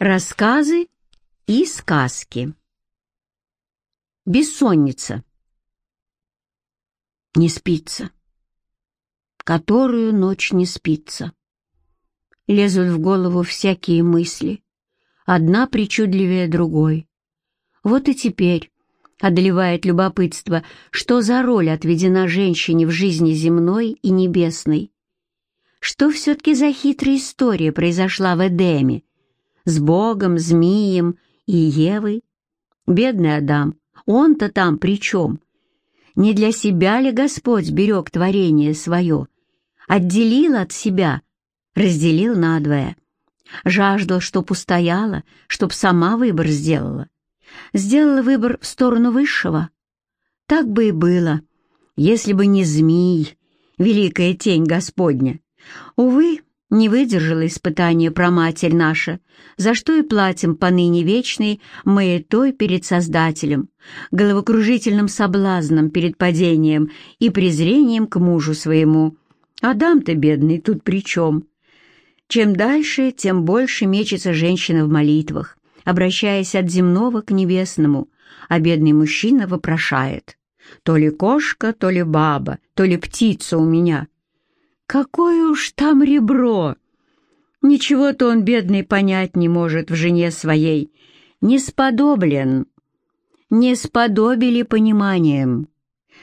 Рассказы и сказки. Бессонница. Не спится. Которую ночь не спится. Лезут в голову всякие мысли, одна причудливее другой. Вот и теперь одолевает любопытство, что за роль отведена женщине в жизни земной и небесной. Что все-таки за хитрая история произошла в Эдеме, с Богом, змеем и Евой. Бедный Адам, он-то там при чем? Не для себя ли Господь берег творение свое? Отделил от себя, разделил надвое. Жаждал, чтоб устояла, чтоб сама выбор сделала. Сделала выбор в сторону высшего. Так бы и было, если бы не змей, великая тень Господня. Увы, не выдержала испытания проматерь наша, за что и платим поныне вечной маятой перед Создателем, головокружительным соблазном перед падением и презрением к мужу своему. Адам-то, бедный, тут при чем? Чем дальше, тем больше мечется женщина в молитвах, обращаясь от земного к небесному, а бедный мужчина вопрошает. То ли кошка, то ли баба, то ли птица у меня — Какое уж там ребро! Ничего-то он, бедный, понять не может в жене своей. Не сподоблен. Не сподобили пониманием.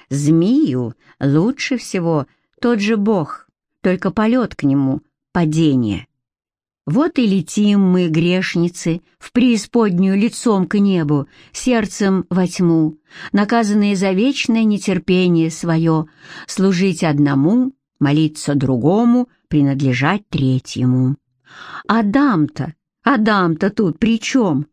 Змею лучше всего тот же Бог, только полет к нему — падение. Вот и летим мы, грешницы, в преисподнюю лицом к небу, сердцем во тьму, наказанные за вечное нетерпение свое, служить одному молиться другому, принадлежать третьему. Адам-то, Адам-то тут при чем?